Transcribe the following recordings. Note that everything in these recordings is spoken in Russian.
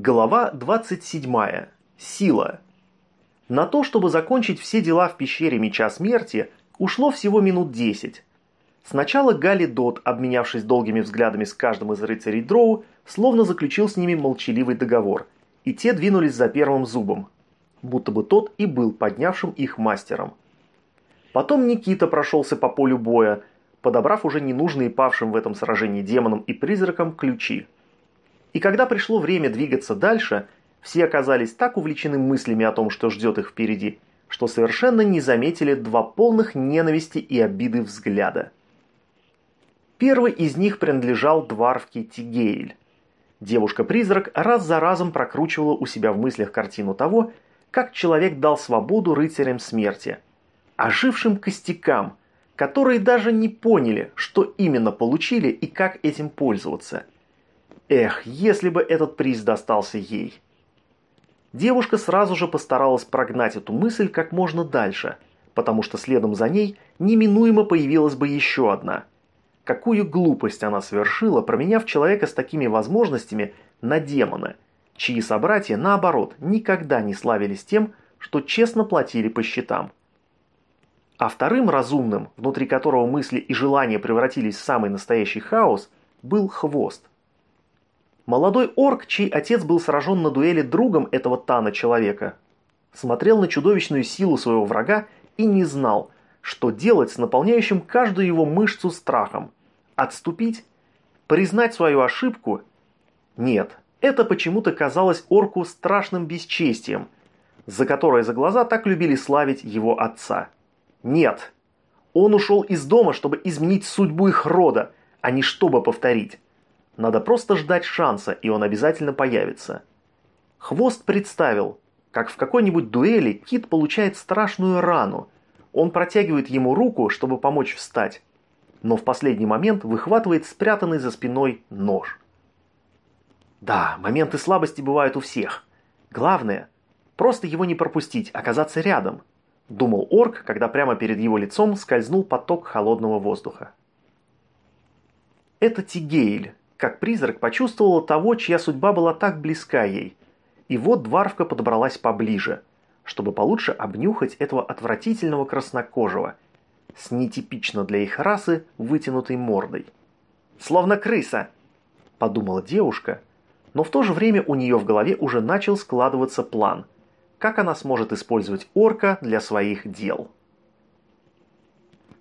Глава 27. Сила. На то, чтобы закончить все дела в пещере Меча Смерти, ушло всего минут 10. Сначала Гали Дот, обменявшись долгими взглядами с каждым из рыцарей Дроу, словно заключил с ними молчаливый договор, и те двинулись за первым зубом, будто бы тот и был поднявшим их мастером. Потом Никита прошелся по полю боя, подобрав уже ненужные павшим в этом сражении демонам и призракам ключи. И когда пришло время двигаться дальше, все оказались так увлечены мыслями о том, что ждет их впереди, что совершенно не заметили два полных ненависти и обиды взгляда. Первый из них принадлежал дварвке Тигейль. Девушка-призрак раз за разом прокручивала у себя в мыслях картину того, как человек дал свободу рыцарям смерти, ожившим костякам, которые даже не поняли, что именно получили и как этим пользоваться – Эх, если бы этот приз достался ей. Девушка сразу же постаралась прогнать эту мысль как можно дальше, потому что следом за ней неминуемо появилась бы еще одна. Какую глупость она совершила, променяв человека с такими возможностями на демона, чьи собратья, наоборот, никогда не славились тем, что честно платили по счетам. А вторым разумным, внутри которого мысли и желания превратились в самый настоящий хаос, был хвост – Молодой орк, чей отец был сражен на дуэли другом этого Тана человека, смотрел на чудовищную силу своего врага и не знал, что делать с наполняющим каждую его мышцу страхом. Отступить? Признать свою ошибку? Нет, это почему-то казалось орку страшным бесчестием, за которое за глаза так любили славить его отца. Нет, он ушел из дома, чтобы изменить судьбу их рода, а не чтобы повторить. Надо просто ждать шанса, и он обязательно появится. Хвост представил, как в какой-нибудь дуэли кит получает страшную рану. Он протягивает ему руку, чтобы помочь встать, но в последний момент выхватывает спрятанный за спиной нож. Да, моменты слабости бывают у всех. Главное, просто его не пропустить, оказаться рядом, думал орк, когда прямо перед его лицом скользнул поток холодного воздуха. Это Тигейль, как призрак почувствовала того, чья судьба была так близка ей. И вот Дварвка подобралась поближе, чтобы получше обнюхать этого отвратительного краснокожего, с нетипично для их расы вытянутой мордой. «Словно крыса!» – подумала девушка, но в то же время у нее в голове уже начал складываться план, как она сможет использовать орка для своих дел.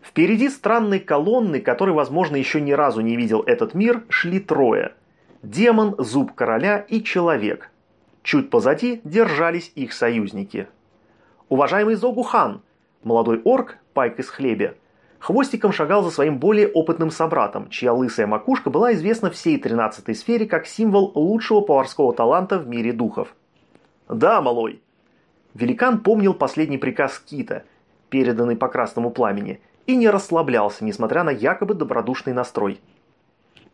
Впереди странной колонны, которой, возможно, еще ни разу не видел этот мир, шли трое. Демон, зуб короля и человек. Чуть позади держались их союзники. Уважаемый Зогухан, молодой орк, пайк из хлебе, хвостиком шагал за своим более опытным собратом, чья лысая макушка была известна всей тринадцатой сфере как символ лучшего поварского таланта в мире духов. «Да, малой!» Великан помнил последний приказ Кита, переданный по красному пламени, и не расслаблялся, несмотря на якобы добродушный настрой.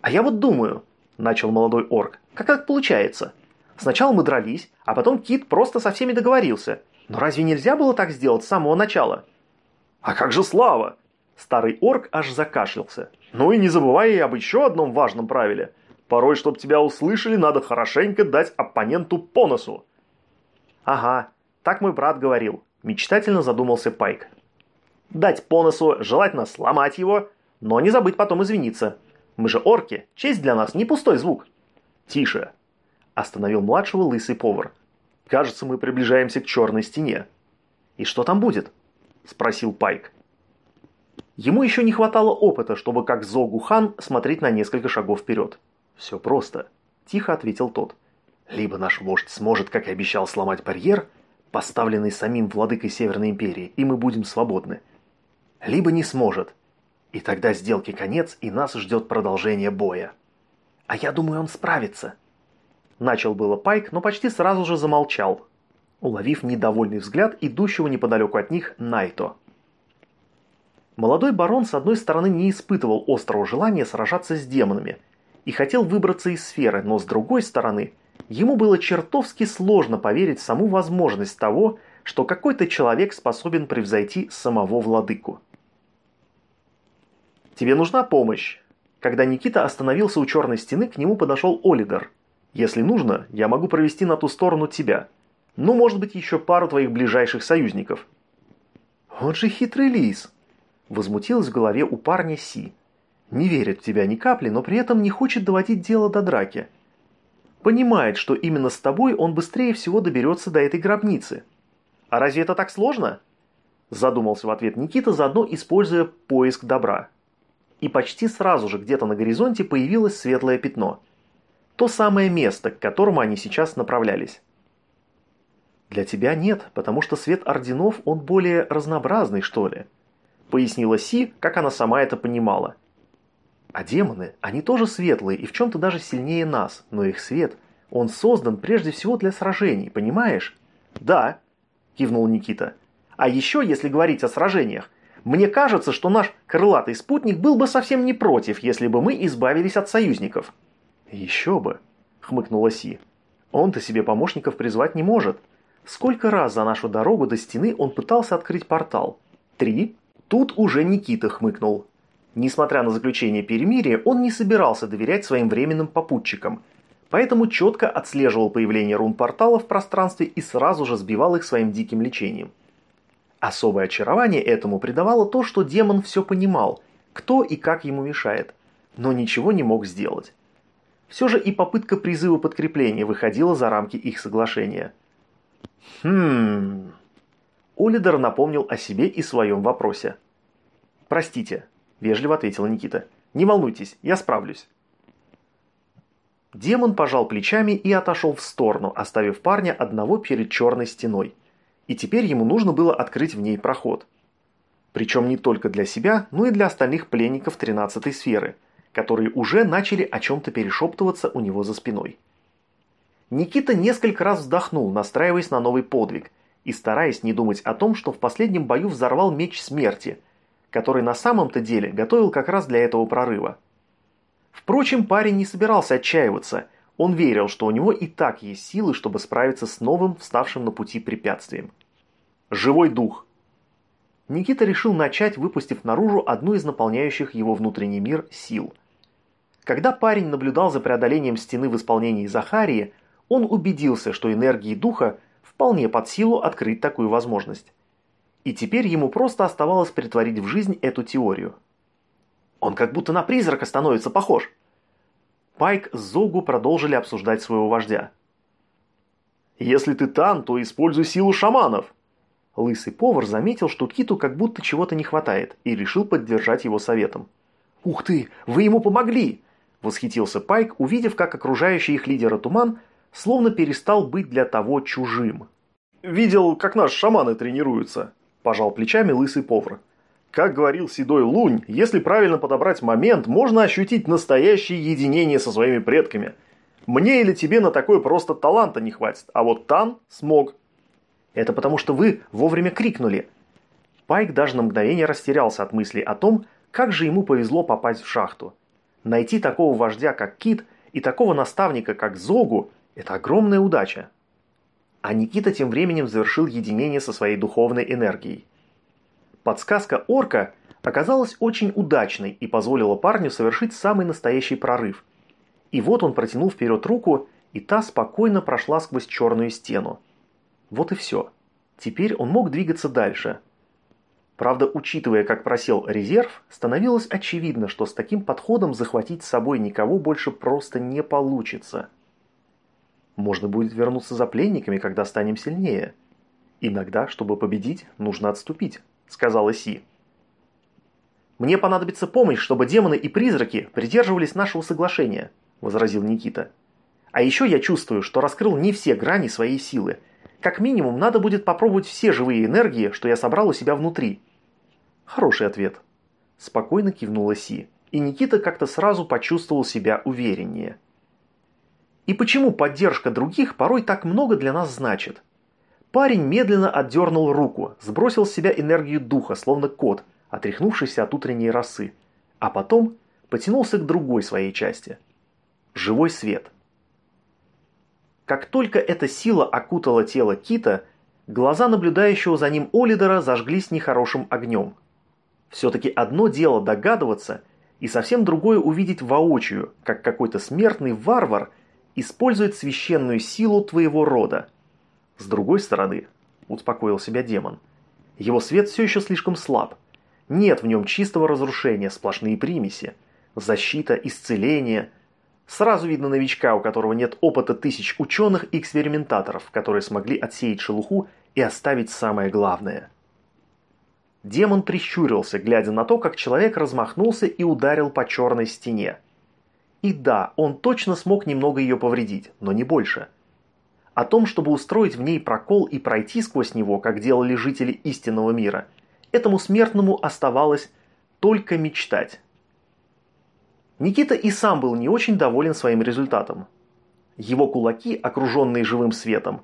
«А я вот думаю», – начал молодой орк, – «как так получается? Сначала мы дрались, а потом Кит просто со всеми договорился. Но разве нельзя было так сделать с самого начала?» «А как же Слава?» Старый орк аж закашлялся. «Ну и не забывай об еще одном важном правиле. Порой, чтобы тебя услышали, надо хорошенько дать оппоненту по носу». «Ага, так мой брат говорил», – мечтательно задумался Пайк дать по носу, желательно сломать его, но не забыть потом извиниться. Мы же орки, честь для нас не пустой звук. Тише, остановил младшего лысый повар. Кажется, мы приближаемся к черной стене. И что там будет? Спросил Пайк. Ему еще не хватало опыта, чтобы как Зогу Хан смотреть на несколько шагов вперед. Все просто, тихо ответил тот. Либо наш вождь сможет, как и обещал, сломать барьер, поставленный самим владыкой Северной Империи, и мы будем свободны либо не сможет. И тогда сделке конец, и нас ждет продолжение боя. А я думаю, он справится. Начал было Пайк, но почти сразу же замолчал, уловив недовольный взгляд идущего неподалеку от них Найто. Молодой барон с одной стороны не испытывал острого желания сражаться с демонами и хотел выбраться из сферы, но с другой стороны, ему было чертовски сложно поверить в саму возможность того, что какой-то человек способен превзойти самого владыку. «Тебе нужна помощь?» Когда Никита остановился у черной стены, к нему подошел Олидер. Если нужно, я могу провести на ту сторону тебя. Ну, может быть, еще пару твоих ближайших союзников». «Вот же хитрый лис!» Возмутилась в голове у парня Си. Не верит в тебя ни капли, но при этом не хочет доводить дело до драки. Понимает, что именно с тобой он быстрее всего доберется до этой гробницы. А разве это так сложно? Задумался в ответ Никита, заодно используя поиск добра. И почти сразу же где-то на горизонте появилось светлое пятно. То самое место, к которому они сейчас направлялись. Для тебя нет, потому что свет орденов, он более разнообразный, что ли пояснила Си, как она сама это понимала. А демоны, они тоже светлые и в чем-то даже сильнее нас, но их свет, он создан прежде всего для сражений, понимаешь? Да, кивнул Никита. А еще, если говорить о сражениях, мне кажется, что наш крылатый спутник был бы совсем не против, если бы мы избавились от союзников. Еще бы, хмыкнула Си. Он-то себе помощников призвать не может. Сколько раз за нашу дорогу до стены он пытался открыть портал? Три? Тут уже Никита хмыкнул. Несмотря на заключение перемирия, он не собирался доверять своим временным попутчикам, поэтому четко отслеживал появление рун-портала в пространстве и сразу же сбивал их своим диким лечением. Особое очарование этому придавало то, что демон все понимал, кто и как ему мешает, но ничего не мог сделать. Все же и попытка призыва подкрепления выходила за рамки их соглашения. «Хм...» Олидер напомнил о себе и своем вопросе. «Простите», – вежливо ответила Никита. «Не волнуйтесь, я справлюсь». Демон пожал плечами и отошел в сторону, оставив парня одного перед черной стеной. И теперь ему нужно было открыть в ней проход. Причем не только для себя, но и для остальных пленников 13-й сферы, которые уже начали о чем-то перешептываться у него за спиной. Никита несколько раз вздохнул, настраиваясь на новый подвиг – и стараясь не думать о том, что в последнем бою взорвал меч смерти, который на самом-то деле готовил как раз для этого прорыва. Впрочем, парень не собирался отчаиваться, он верил, что у него и так есть силы, чтобы справиться с новым, вставшим на пути препятствием. Живой дух. Никита решил начать, выпустив наружу одну из наполняющих его внутренний мир сил. Когда парень наблюдал за преодолением стены в исполнении Захарии, он убедился, что энергии духа – вполне под силу открыть такую возможность. И теперь ему просто оставалось притворить в жизнь эту теорию. Он как будто на призрака становится похож. Пайк с Зогу продолжили обсуждать своего вождя. «Если ты Тан, то используй силу шаманов!» Лысый повар заметил, что Киту как будто чего-то не хватает, и решил поддержать его советом. «Ух ты, вы ему помогли!» – восхитился Пайк, увидев, как окружающий их лидера туман – словно перестал быть для того чужим. «Видел, как наши шаманы тренируются», – пожал плечами лысый повар. Как говорил Седой Лунь, если правильно подобрать момент, можно ощутить настоящее единение со своими предками. Мне или тебе на такое просто таланта не хватит, а вот Тан смог. Это потому что вы вовремя крикнули. Пайк даже на мгновение растерялся от мысли о том, как же ему повезло попасть в шахту. Найти такого вождя, как Кит, и такого наставника, как Зогу, это огромная удача. А Никита тем временем завершил единение со своей духовной энергией. Подсказка орка оказалась очень удачной и позволила парню совершить самый настоящий прорыв. И вот он протянул вперед руку, и та спокойно прошла сквозь черную стену. Вот и все. Теперь он мог двигаться дальше. Правда, учитывая, как просел резерв, становилось очевидно, что с таким подходом захватить с собой никого больше просто не получится. Можно будет вернуться за пленниками, когда станем сильнее. Иногда, чтобы победить, нужно отступить», — сказала Си. «Мне понадобится помощь, чтобы демоны и призраки придерживались нашего соглашения», — возразил Никита. «А еще я чувствую, что раскрыл не все грани своей силы. Как минимум, надо будет попробовать все живые энергии, что я собрал у себя внутри». «Хороший ответ», — спокойно кивнула Си, и Никита как-то сразу почувствовал себя увереннее. И почему поддержка других порой так много для нас значит? Парень медленно отдернул руку, сбросил с себя энергию духа, словно кот, отряхнувшийся от утренней росы, а потом потянулся к другой своей части. Живой свет. Как только эта сила окутала тело Кита, глаза наблюдающего за ним Олидера зажглись нехорошим огнем. Все-таки одно дело догадываться, и совсем другое увидеть воочию, как какой-то смертный варвар – использует священную силу твоего рода. С другой стороны, успокоил себя демон, его свет все еще слишком слаб. Нет в нем чистого разрушения, сплошные примеси. Защита, исцеление. Сразу видно новичка, у которого нет опыта тысяч ученых и экспериментаторов, которые смогли отсеять шелуху и оставить самое главное. Демон прищурился, глядя на то, как человек размахнулся и ударил по черной стене. И да, он точно смог немного ее повредить, но не больше. О том, чтобы устроить в ней прокол и пройти сквозь него, как делали жители истинного мира, этому смертному оставалось только мечтать. Никита и сам был не очень доволен своим результатом. Его кулаки, окруженные живым светом,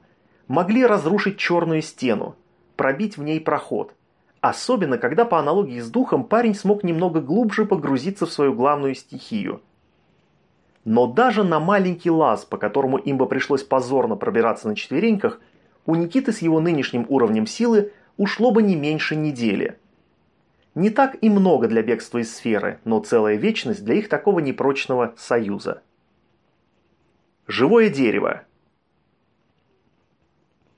могли разрушить черную стену, пробить в ней проход. Особенно, когда по аналогии с духом парень смог немного глубже погрузиться в свою главную стихию – но даже на маленький лаз, по которому им бы пришлось позорно пробираться на четвереньках, у Никиты с его нынешним уровнем силы ушло бы не меньше недели. Не так и много для бегства из сферы, но целая вечность для их такого непрочного союза. Живое дерево.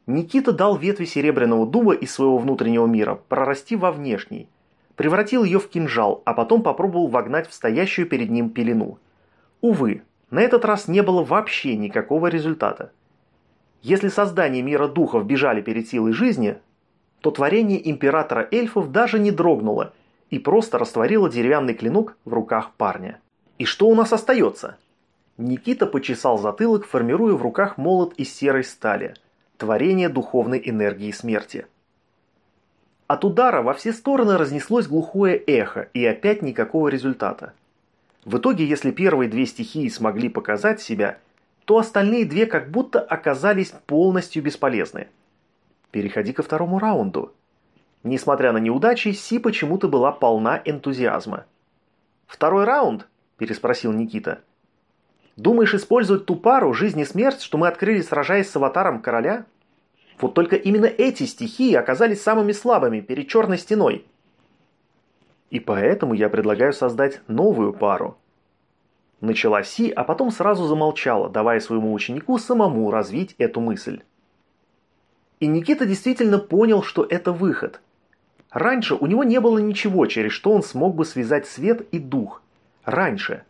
Никита дал ветви серебряного дуба из своего внутреннего мира прорасти во внешний, превратил ее в кинжал, а потом попробовал вогнать в стоящую перед ним пелену – Увы, на этот раз не было вообще никакого результата. Если создание мира духов бежали перед силой жизни, то творение императора эльфов даже не дрогнуло и просто растворило деревянный клинок в руках парня. И что у нас остается? Никита почесал затылок, формируя в руках молот из серой стали, творение духовной энергии смерти. От удара во все стороны разнеслось глухое эхо, и опять никакого результата. В итоге, если первые две стихии смогли показать себя, то остальные две как будто оказались полностью бесполезны. Переходи ко второму раунду. Несмотря на неудачи, Си почему-то была полна энтузиазма. «Второй раунд?» – переспросил Никита. «Думаешь использовать ту пару «Жизнь и смерть», что мы открыли, сражаясь с аватаром короля?» Вот только именно эти стихии оказались самыми слабыми перед черной стеной. И поэтому я предлагаю создать новую пару. Начала Си, а потом сразу замолчала, давая своему ученику самому развить эту мысль. И Никита действительно понял, что это выход. Раньше у него не было ничего, через что он смог бы связать свет и дух. Раньше.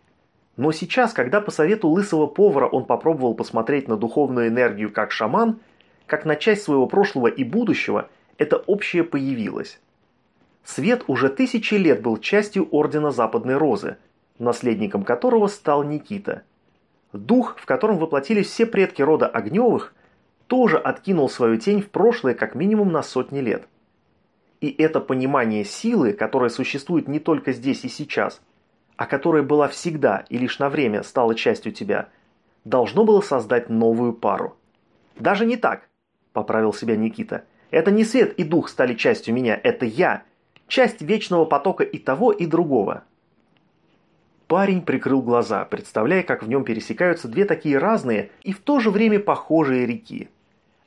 Но сейчас, когда по совету лысого повара он попробовал посмотреть на духовную энергию как шаман, как на часть своего прошлого и будущего, это общее появилось. Свет уже тысячи лет был частью Ордена Западной Розы, наследником которого стал Никита. Дух, в котором воплотились все предки рода Огневых, тоже откинул свою тень в прошлое как минимум на сотни лет. И это понимание силы, которая существует не только здесь и сейчас, а которая была всегда и лишь на время стала частью тебя, должно было создать новую пару. «Даже не так», – поправил себя Никита. «Это не свет и дух стали частью меня, это я, часть вечного потока и того, и другого. Парень прикрыл глаза, представляя, как в нем пересекаются две такие разные и в то же время похожие реки.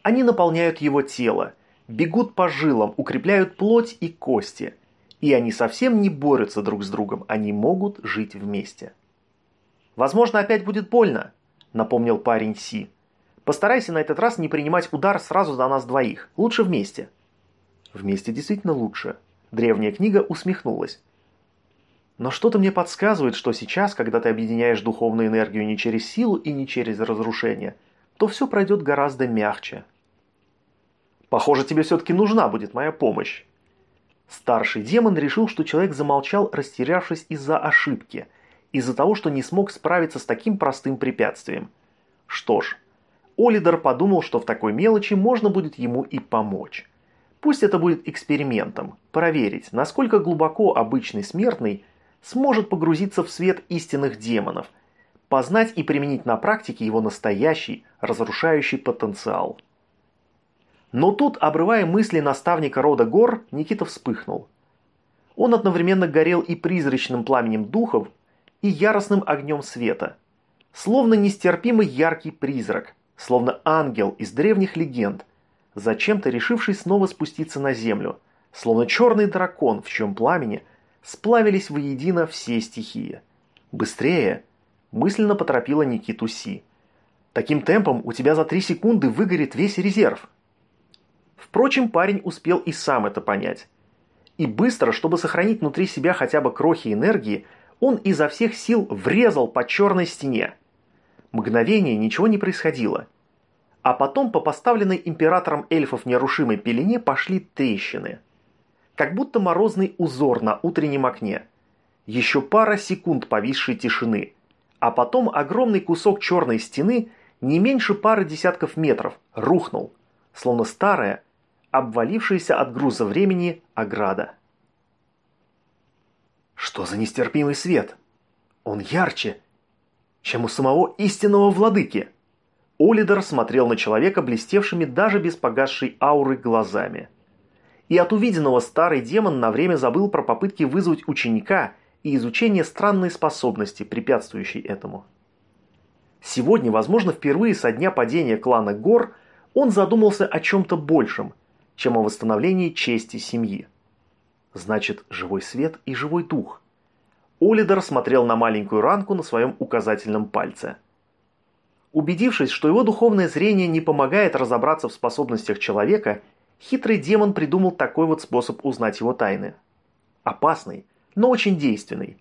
Они наполняют его тело, бегут по жилам, укрепляют плоть и кости. И они совсем не борются друг с другом, они могут жить вместе. «Возможно, опять будет больно», – напомнил парень Си. «Постарайся на этот раз не принимать удар сразу за нас двоих, лучше вместе». «Вместе действительно лучше», Древняя книга усмехнулась. Но что-то мне подсказывает, что сейчас, когда ты объединяешь духовную энергию не через силу и не через разрушение, то все пройдет гораздо мягче. Похоже, тебе все-таки нужна будет моя помощь. Старший демон решил, что человек замолчал, растерявшись из-за ошибки, из-за того, что не смог справиться с таким простым препятствием. Что ж, Олидер подумал, что в такой мелочи можно будет ему и помочь. Пусть это будет экспериментом, проверить, насколько глубоко обычный смертный сможет погрузиться в свет истинных демонов, познать и применить на практике его настоящий, разрушающий потенциал. Но тут, обрывая мысли наставника рода гор, Никита вспыхнул. Он одновременно горел и призрачным пламенем духов, и яростным огнем света. Словно нестерпимый яркий призрак, словно ангел из древних легенд – зачем-то решивший снова спуститься на землю, словно черный дракон, в чем пламени сплавились воедино все стихии. «Быстрее!» – мысленно поторопила Никиту Си. Таким темпом у тебя за три секунды выгорит весь резерв. Впрочем, парень успел и сам это понять. И быстро, чтобы сохранить внутри себя хотя бы крохи энергии, он изо всех сил врезал по черной стене. Мгновение ничего не происходило. А потом по поставленной императором эльфов нерушимой пелене пошли трещины. Как будто морозный узор на утреннем окне. Еще пара секунд повисшей тишины. А потом огромный кусок черной стены, не меньше пары десятков метров, рухнул, словно старая, обвалившаяся от груза времени ограда. Что за нестерпимый свет? Он ярче, чем у самого истинного владыки. Олидер смотрел на человека блестевшими даже без погасшей ауры глазами. И от увиденного старый демон на время забыл про попытки вызвать ученика и изучение странной способности, препятствующей этому. Сегодня, возможно, впервые со дня падения клана Гор, он задумался о чем-то большем – чем о восстановлении чести семьи. Значит, живой свет и живой дух. Олидер смотрел на маленькую ранку на своем указательном пальце. Убедившись, что его духовное зрение не помогает разобраться в способностях человека, хитрый демон придумал такой вот способ узнать его тайны. Опасный, но очень действенный.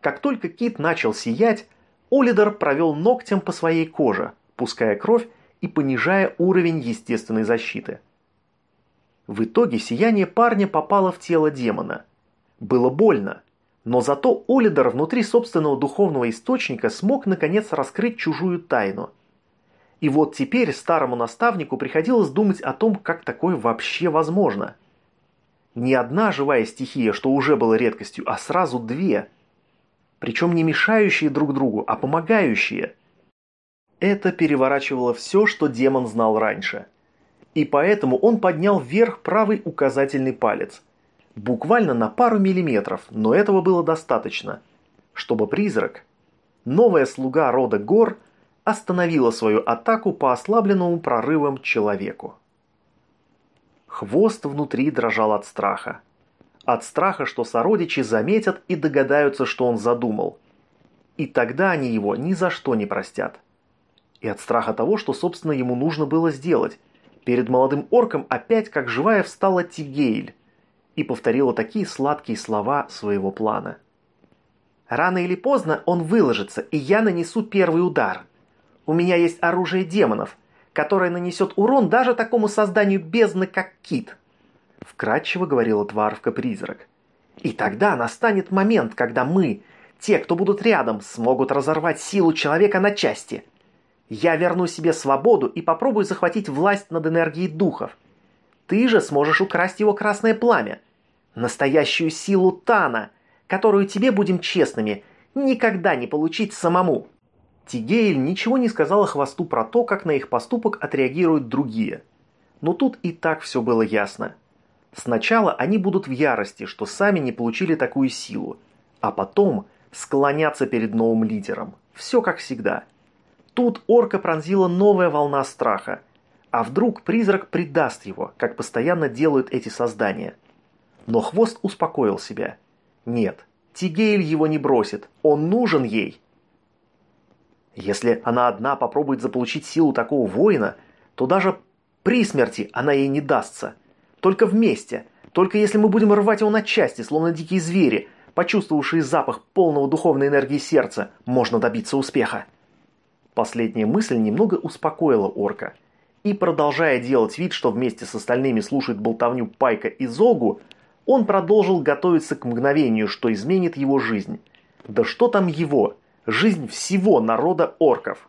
Как только кит начал сиять, Олидер провел ногтем по своей коже, пуская кровь и понижая уровень естественной защиты – в итоге сияние парня попало в тело демона. Было больно, но зато Олидер внутри собственного духовного источника смог наконец раскрыть чужую тайну. И вот теперь старому наставнику приходилось думать о том, как такое вообще возможно. Не одна живая стихия, что уже было редкостью, а сразу две. Причем не мешающие друг другу, а помогающие. Это переворачивало все, что демон знал раньше – и поэтому он поднял вверх правый указательный палец. Буквально на пару миллиметров, но этого было достаточно, чтобы призрак, новая слуга рода гор, остановила свою атаку по ослабленному прорывам человеку. Хвост внутри дрожал от страха. От страха, что сородичи заметят и догадаются, что он задумал. И тогда они его ни за что не простят. И от страха того, что, собственно, ему нужно было сделать – Перед молодым орком опять как живая встала Тигейль и повторила такие сладкие слова своего плана. «Рано или поздно он выложится, и я нанесу первый удар. У меня есть оружие демонов, которое нанесет урон даже такому созданию бездны, как кит», вкратчиво говорила Тварвка-призрак. «И тогда настанет момент, когда мы, те, кто будут рядом, смогут разорвать силу человека на части. Я верну себе свободу и попробую захватить власть над энергией духов. Ты же сможешь украсть его красное пламя. Настоящую силу Тана, которую тебе, будем честными, никогда не получить самому. Тигейль ничего не сказала хвосту про то, как на их поступок отреагируют другие. Но тут и так все было ясно. Сначала они будут в ярости, что сами не получили такую силу, а потом склоняться перед новым лидером. Все как всегда. Тут орка пронзила новая волна страха. А вдруг призрак предаст его, как постоянно делают эти создания? Но хвост успокоил себя. Нет, Тигейль его не бросит, он нужен ей. Если она одна попробует заполучить силу такого воина, то даже при смерти она ей не дастся. Только вместе, только если мы будем рвать его на части, словно дикие звери, почувствовавшие запах полного духовной энергии сердца, можно добиться успеха. Последняя мысль немного успокоила орка. И продолжая делать вид, что вместе с остальными слушает болтовню Пайка и Зогу, он продолжил готовиться к мгновению, что изменит его жизнь. Да что там его? Жизнь всего народа орков.